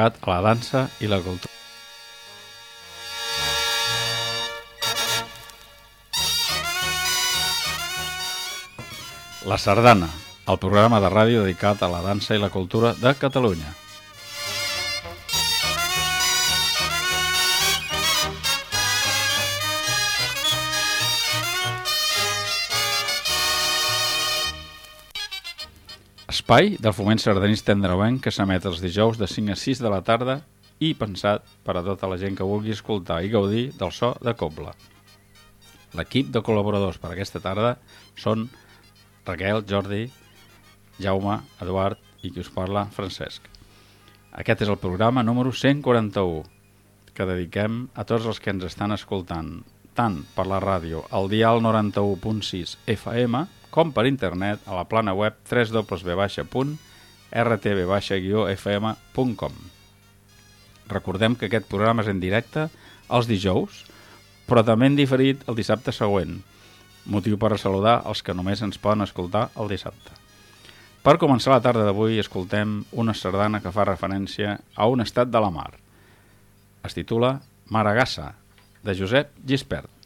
dedicat a la dansa i la cultura. La Sardana, el programa de ràdio dedicat a la dansa i la cultura de Catalunya. Espai del foment sardanista andreuenc que s'emet els dijous de 5 a 6 de la tarda i pensat per a tota la gent que vulgui escoltar i gaudir del so de Cobla. L'equip de col·laboradors per aquesta tarda són Raquel, Jordi, Jaume, Eduard i qui us parla, Francesc. Aquest és el programa número 141 que dediquem a tots els que ens estan escoltant tant per la ràdio al dial 91.6 FM com per internet a la plana web www.rtb-fm.com. Recordem que aquest programa és en directe els dijous, però també en diferit el dissabte següent, motiu per saludar els que només ens poden escoltar el dissabte. Per començar la tarda d'avui escoltem una sardana que fa referència a un estat de la mar. Es titula Maragassa, de Josep Gispert.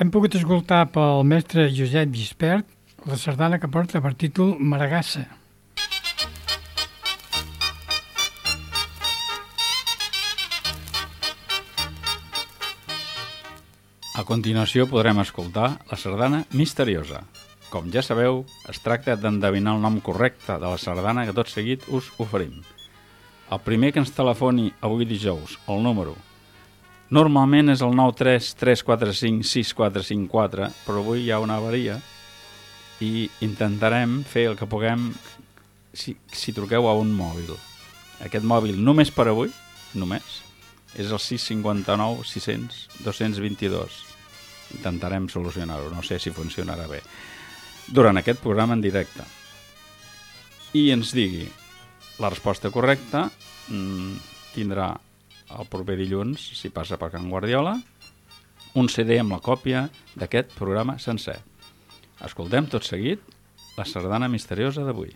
Hem pogut escoltar pel mestre Josep Gispert la sardana que porta per títol Maragassa. Continuació podrem escoltar la sardana misteriosa. Com ja sabeu, es tracta d'endevinar el nom correcte de la sardana que tot seguit us oferim. El primer que ens telefoni avui dijous, el número, normalment és el 933456454, però avui hi ha una avaria i intentarem fer el que puguem si, si truqueu a un mòbil. Aquest mòbil només per avui, només, és el 659 600 222. Intentarem solucionar-ho, no sé si funcionarà bé. Durant aquest programa en directe. I ens digui la resposta correcta mmm, tindrà el proper dilluns, si passa per Can Guardiola, un CD amb la còpia d'aquest programa sencer. Escoltem tot seguit la sardana misteriosa d'avui.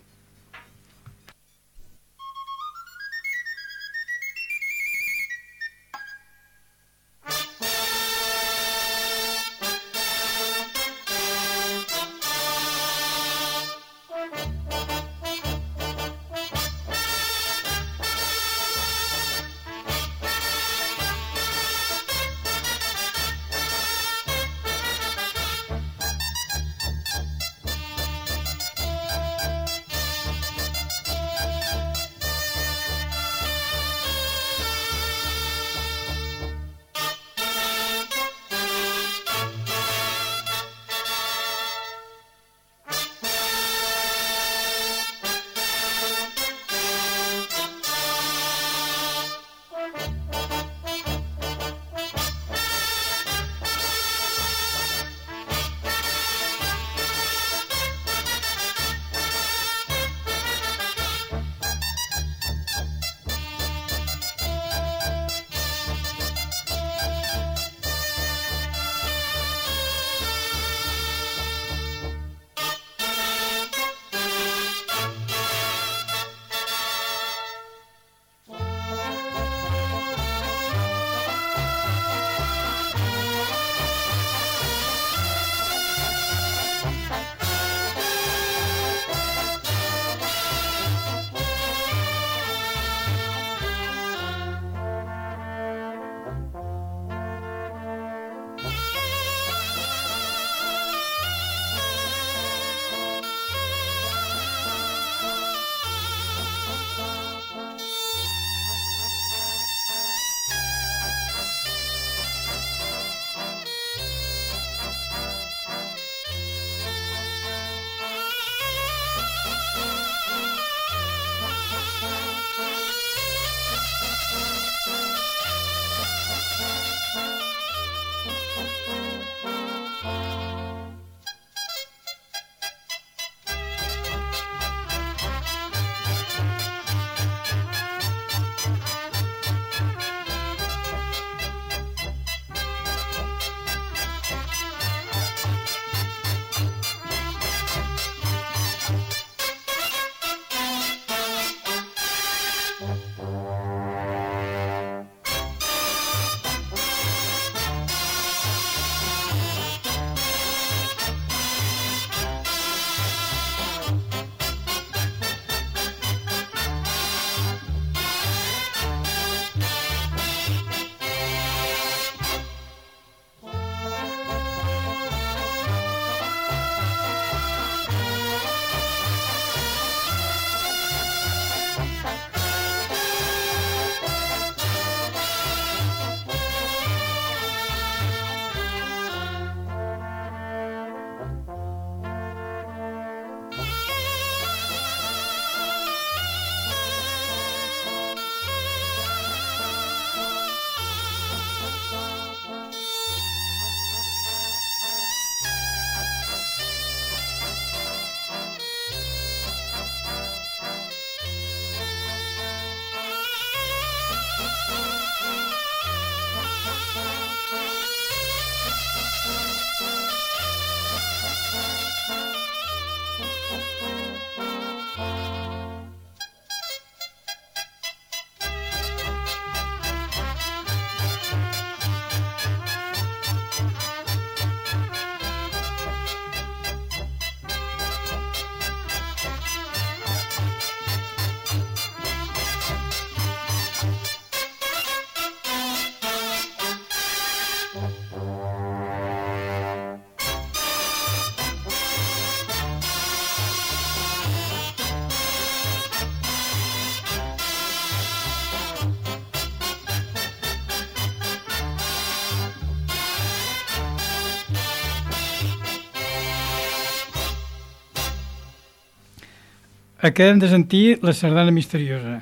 Acabem de sentir la sardana misteriosa.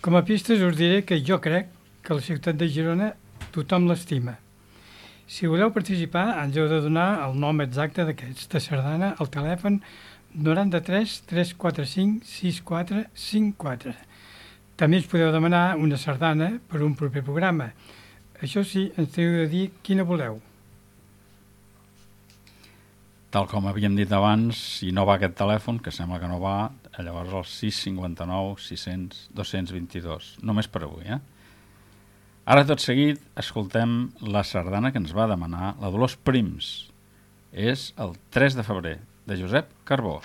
Com a pistes us diré que jo crec que la ciutat de Girona tothom l'estima. Si voleu participar, ens heu de donar el nom exacte d'aquesta sardana al telèfon 93 345 6454. També ens podeu demanar una sardana per un proper programa. Això sí, ens heu de dir quina voleu. Tal com havíem dit abans, si no va aquest telèfon, que sembla que no va, llavors el 659 600 222. Només per avui, eh? Ara, tot seguit, escoltem la sardana que ens va demanar la Dolors Prims. És el 3 de febrer, de Josep Carbó.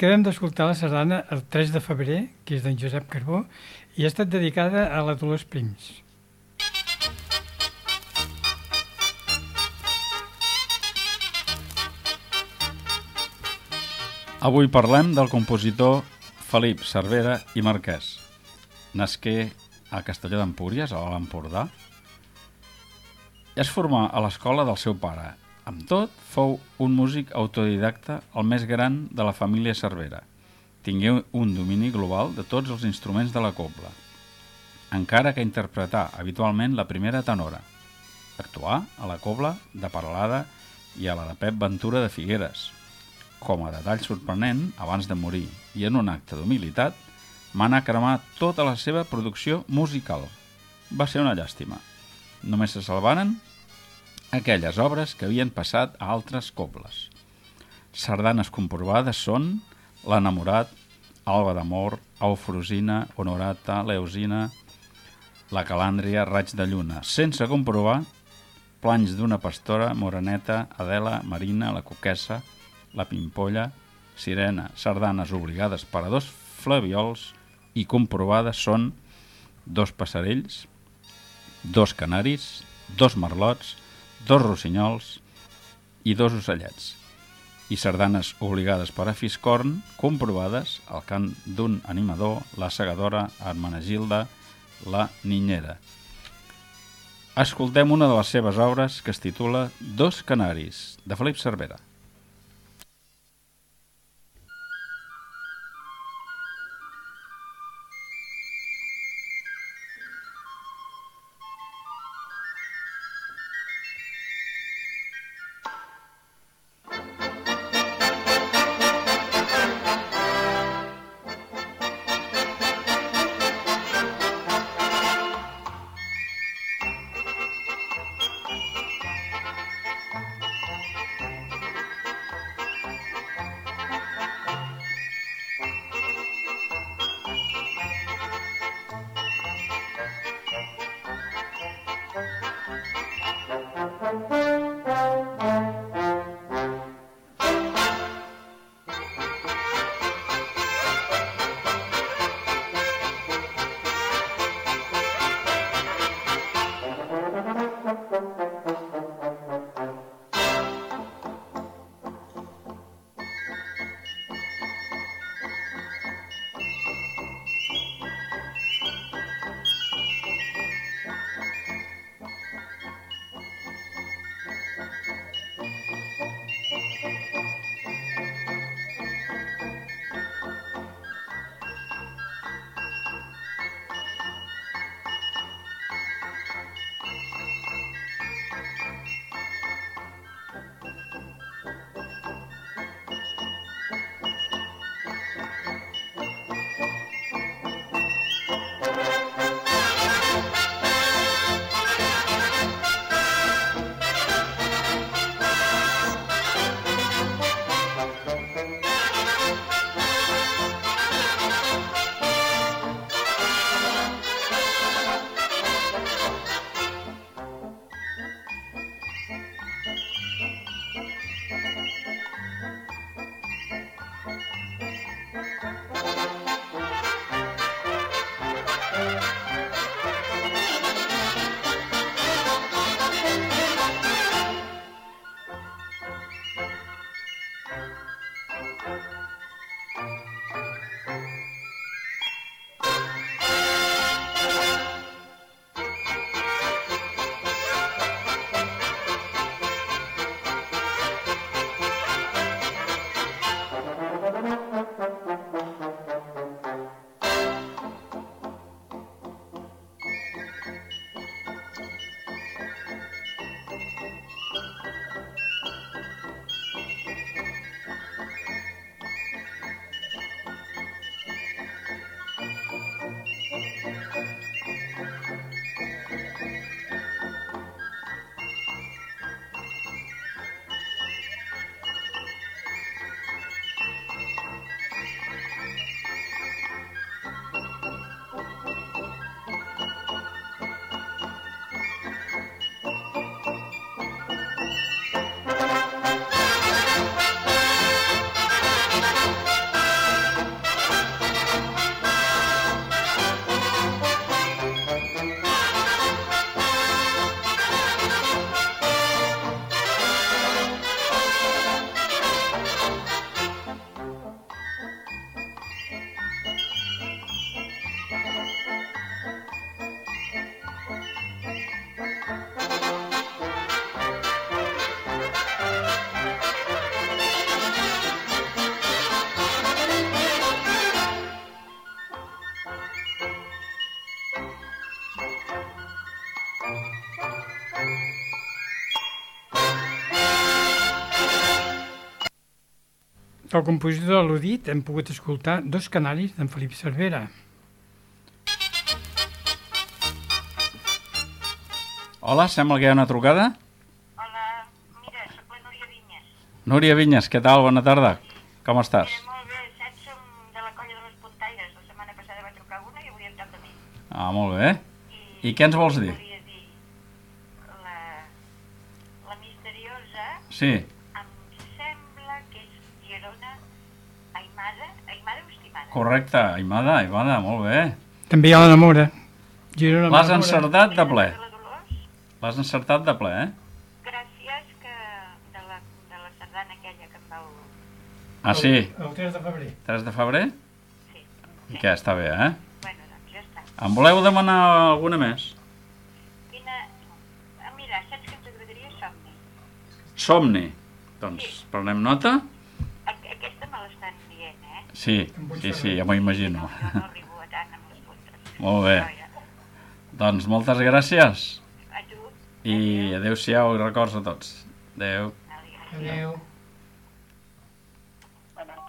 Acabem d'escoltar la sardana el 3 de febrer, que és d'en Josep Carbó, i ha estat dedicada a la Dolors Prims. Avui parlem del compositor Felip Cervera i Marquès. Nasqué a Castelló d'Empúries, a l'Empordà. Es formà a l'escola del seu pare. Amb tot, fou un músic autodidacta, el més gran de la família Cervera. Tingué un domini global de tots els instruments de la cobla, encara que interpretà habitualment la primera tenora. Actuà a la cobla de Paralada i a la de Pep Ventura de Figueres, com a detall sorprenent, abans de morir i en un acte d'humilitat, manà cremar tota la seva producció musical. Va ser una llàstima. Només se salvaren aquelles obres que havien passat a altres cobles. Sardanes comprovades són L'enamorat, Alba d'amor, Eufrosina, Honorata, Leusina, La calàndria, Raig de lluna, sense comprovar Planys d'una pastora, Moreneta, Adela, Marina, La coquessa, la pimpolla, sirena, sardanes obligades per a dos flaviols i comprovades són dos passarells, dos canaris, dos merlots, dos rossinyols i dos ocellets. I sardanes obligades per a Fiscorn, comprovades al cant d'un animador, la segadora Armenegilda, la niñera. Escoltem una de les seves obres que es titula Dos canaris, de Felip Cervera. Del compositor de l'Udit hem pogut escoltar dos canaris d'en Felip Cervera. Hola, sembla que hi ha una trucada. Hola, mira, soc la Núria Vinyes. Núria Vinyes, què tal? Bona tarda. Com estàs? Mira, molt bé, saps, som de la colla de les Puntaires. La setmana passada va trucar una i avui em toca a mi. Ah, molt bé. I què ens vols dir? Volia dir, la, la misteriosa Sí, em sembla que és Girona Aimada, Aimada o Estimada? Correcte. Aimada, Aimada, molt bé. També hi ha la Namora. L'has encertat de ple. L'has encertat de ple, eh? Gràcies que de la, de la sardana aquella que em vau... Ah, sí? El 3 de febrer. 3 de febrer? Sí. I què, està bé, eh? Bueno, doncs ja està. En voleu demanar alguna més? Quina... Ah, mira, saps que ens agradaria somni? Somni. Doncs prenem nota? Aqu- Aquesta me l'estan dient, eh? Sí, sí, sí, ja m'ho imagino. No, jo no arribo a tant amb les puntes. Molt bé. Doncs moltes gràcies A tu, i adeu-siau i records a tots. Adeu. Adéu. Adéu.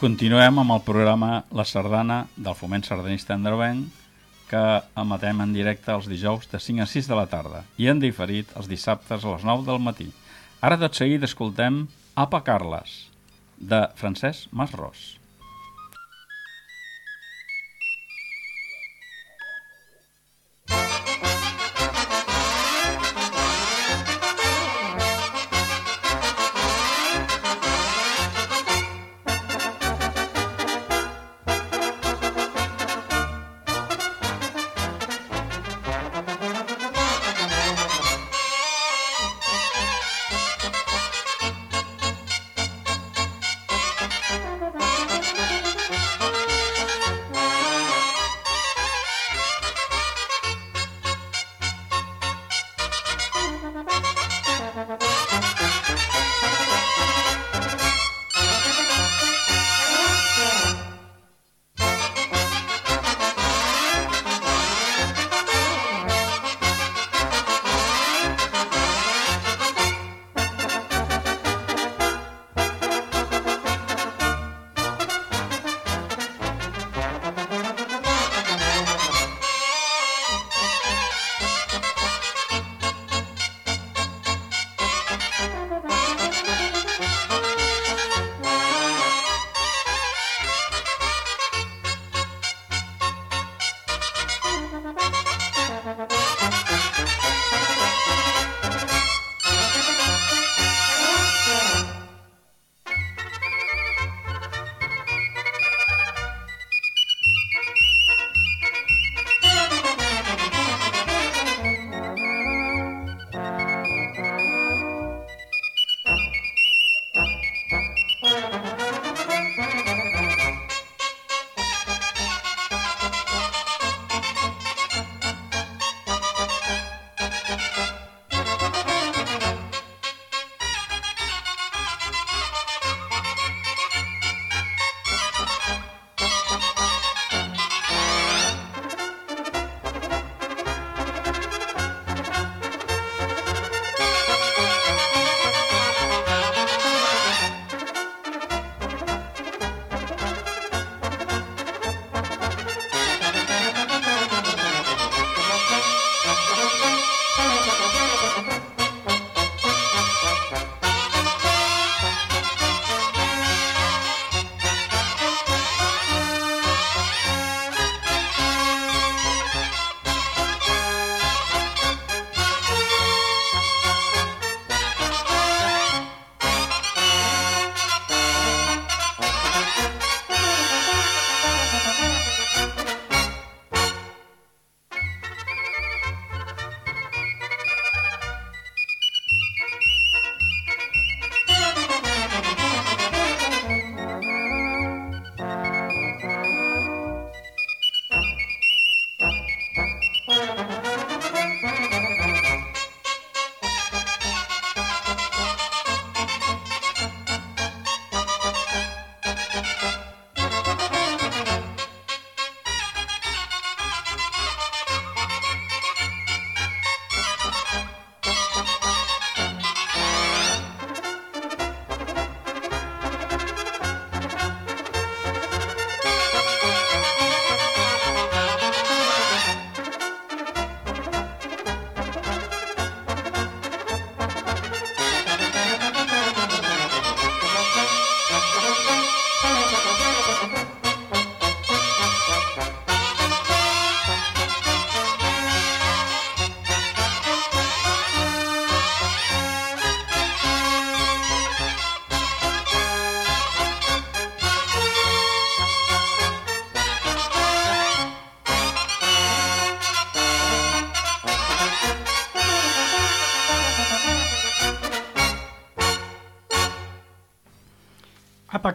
Continuem amb el programa La Sardana del Foment Sardanista Andreuenc que emetem en directe els dijous de 5 a 6 de la tarda i en diferit els dissabtes a les 9 del matí. Ara tot seguit escoltem Apa Carles, de Francesc Masros.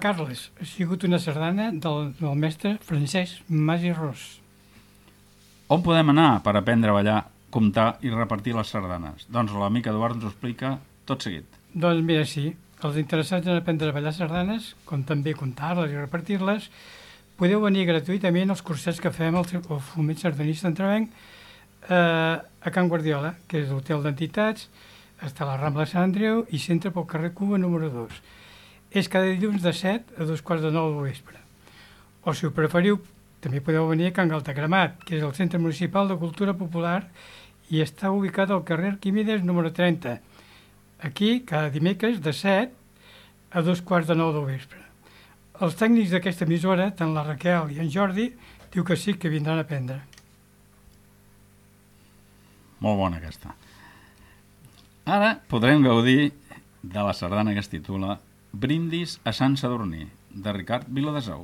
Carles ha sigut una sardana del, del mestre Francesc Mas i Ros. On podem anar per aprendre a ballar, comptar i repartir les sardanes? Doncs l'amic Eduard ens ho explica tot seguit. Doncs mira, sí, els interessats en aprendre a ballar sardanes, com també comptar-les i repartir-les, podeu venir gratuïtament als cursets que fem al, Foment Sardanista Entrevenc eh, a Can Guardiola, que és l'hotel d'entitats, està a la Rambla de Sant Andreu i centre pel carrer Cuba número 2. És cada dilluns de 7 a dos quarts de 9 del vespre. O si ho preferiu, també podeu venir a Can Galtacremat, que és el Centre Municipal de Cultura Popular i està ubicat al carrer Arquímedes número 30. Aquí, cada dimecres de 7 a dos quarts de 9 del vespre. Els tècnics d'aquesta emissora, tant la Raquel i en Jordi, diu que sí que vindran a aprendre. Molt bona aquesta. Ara podrem gaudir de la sardana que es titula Brindis a Sant Sadurní, de Ricard Viladesau.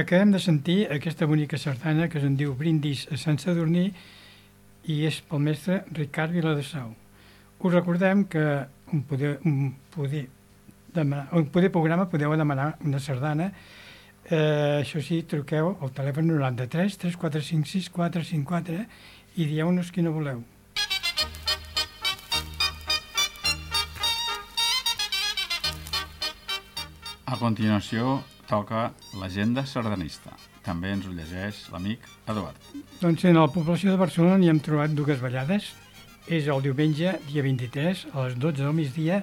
Acabem de sentir aquesta bonica sardana que se'n diu Brindis a Sant Sadurní i és pel mestre Ricard Viladesau. Us recordem que un poder, un poder, demanar, un poder programa podeu demanar una sardana eh, això sí, truqueu al telèfon 93 3456 454 i dieu-nos quina voleu. A continuació toca l'agenda sardanista. També ens ho llegeix l'amic Eduard. Doncs en la població de Barcelona n'hi hem trobat dues ballades. És el diumenge, dia 23, a les 12 del migdia,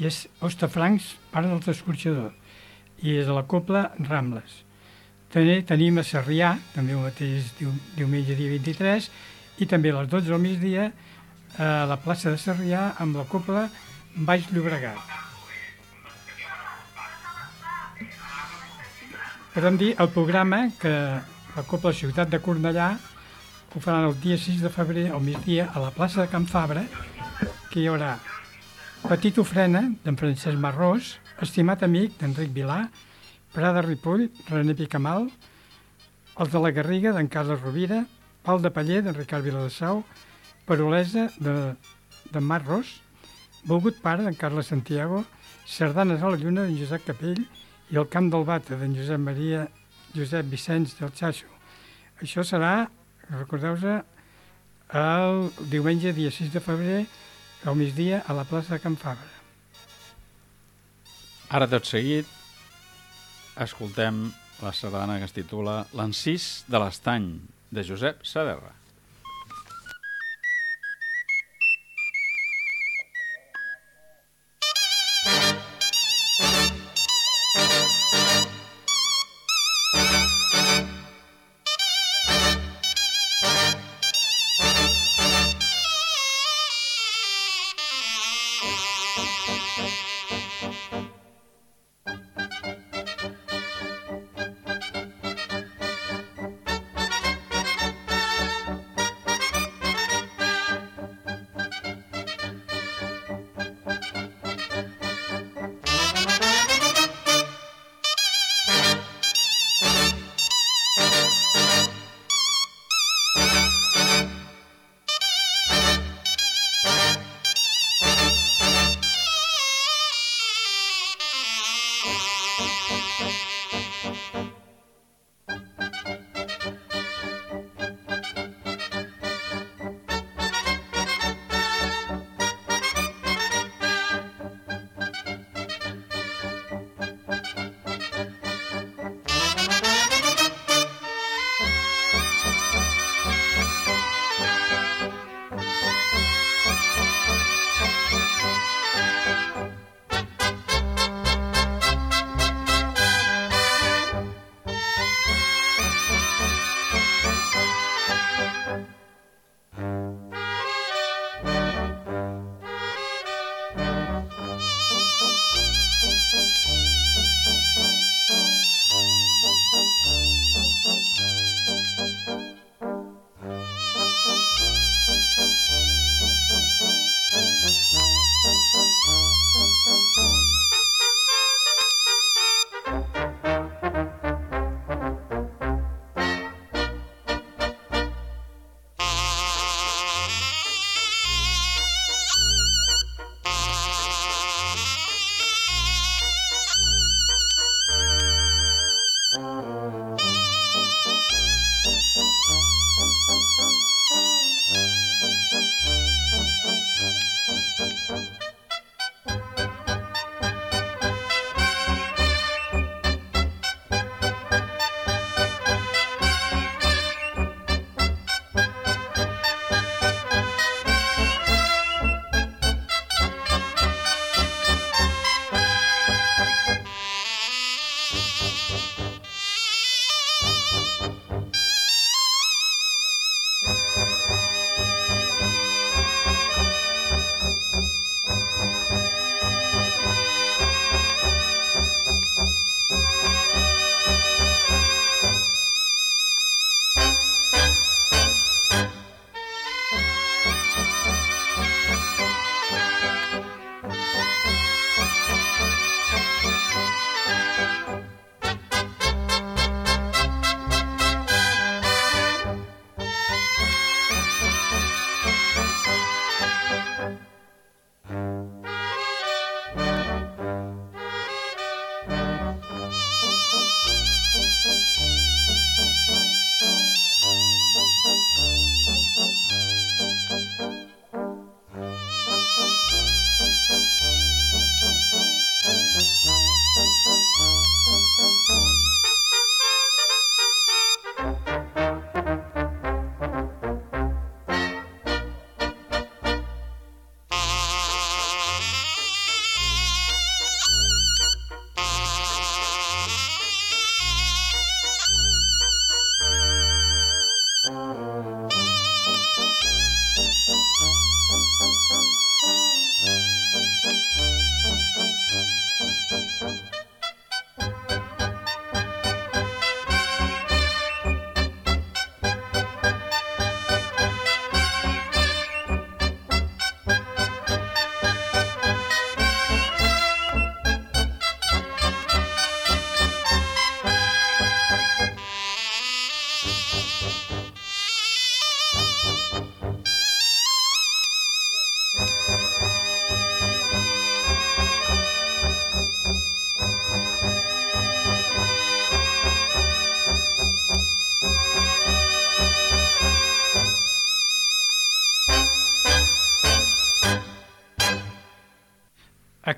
i és Ostafrancs, part dels escorxadors. I és a la Copla Rambles. També tenim a Sarrià, també el mateix diu, diumenge, dia 23, i també a les 12 del migdia a la plaça de Sarrià amb la Copla Baix Llobregat. Podem dir el programa que la Copla Ciutat de Cornellà ho faran el dia 6 de febrer al migdia a la plaça de Can Fabra, que hi haurà Petit Ofrena, d'en Francesc Marrós, Estimat amic, d'Enric Vilà, Prada Ripoll, René Picamal, els de la Garriga, d'en Carles Rovira, Pal de Paller, d'en Ricard Viladesau, Perolesa, de, de Marros, Volgut Pare, d'en Carles Santiago, Sardanes a la Lluna, d'en Josep Capell, i el Camp del Bata, d'en Josep Maria Josep Vicenç del Xaixo. Això serà, recordeu-vos, el diumenge, dia 6 de febrer, al migdia, a la plaça de Can Fabra. Ara tot seguit escoltem la sardana que es titula L'encís de l'estany, de Josep Saderra.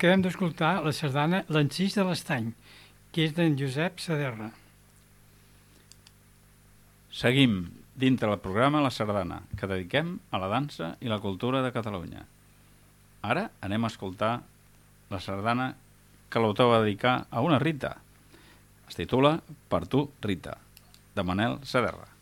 Acabem d'escoltar la sardana L'encís de l'estany, que és d'en Josep Saderra. Seguim dintre del programa La Sardana, que dediquem a la dansa i la cultura de Catalunya. Ara anem a escoltar la sardana que l'autor va dedicar a una Rita. Es titula Per tu, Rita, de Manel Saderra.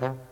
Yeah.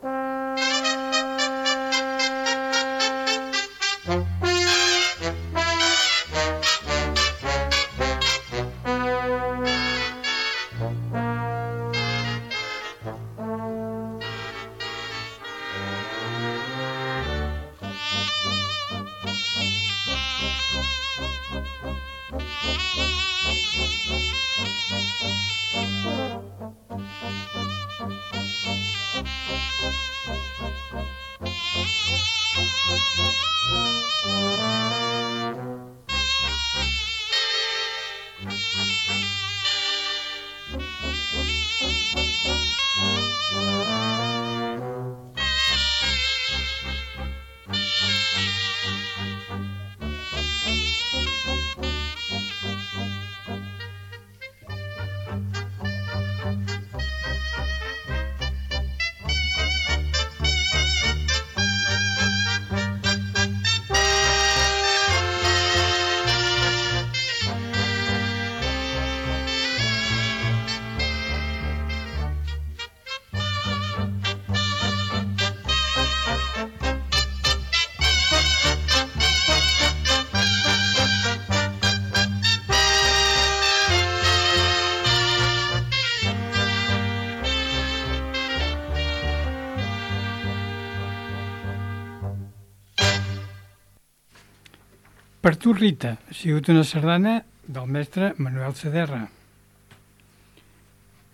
Per tu, Rita, ha sigut una sardana del mestre Manuel Sederra.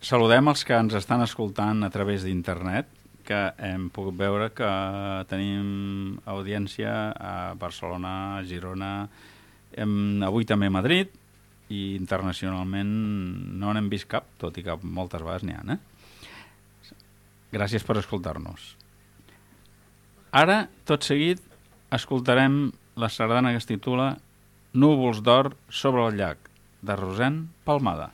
Saludem els que ens estan escoltant a través d'internet, que hem pogut veure que tenim audiència a Barcelona, a Girona, hem, avui també a Madrid, i internacionalment no n'hem vist cap, tot i que moltes vegades n'hi ha. Eh? Gràcies per escoltar-nos. Ara, tot seguit, escoltarem la sardana que es titula Núvols d'or sobre el llac, de Rosent Palmada.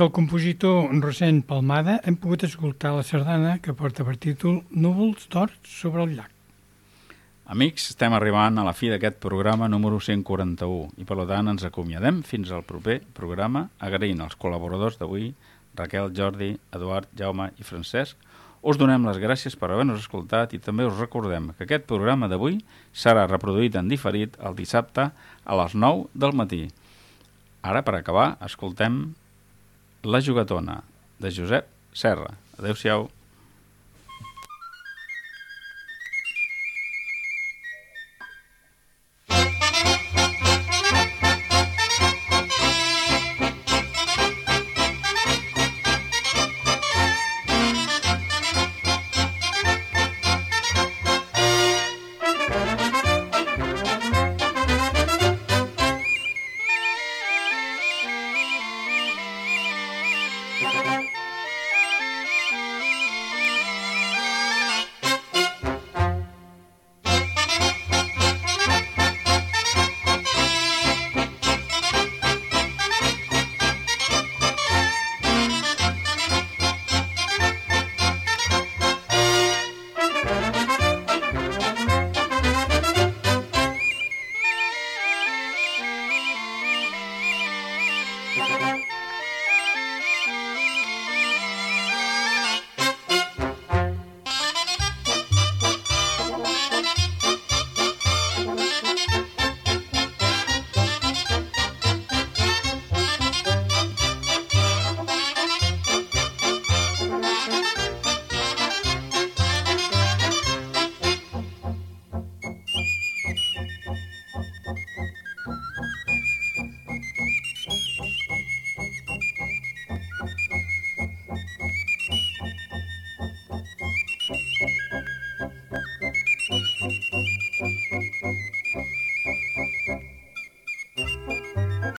Del compositor Rosent Palmada hem pogut escoltar la sardana que porta per títol Núvols d'or sobre el llac. Amics, estem arribant a la fi d'aquest programa número 141 i per tant ens acomiadem fins al proper programa agraint als col·laboradors d'avui, Raquel, Jordi, Eduard, Jaume i Francesc. Us donem les gràcies per haver-nos escoltat i també us recordem que aquest programa d'avui serà reproduït en diferit el dissabte a les 9 del matí. Ara, per acabar, escoltem La jugatona, de Josep Serra. Adéu-siau.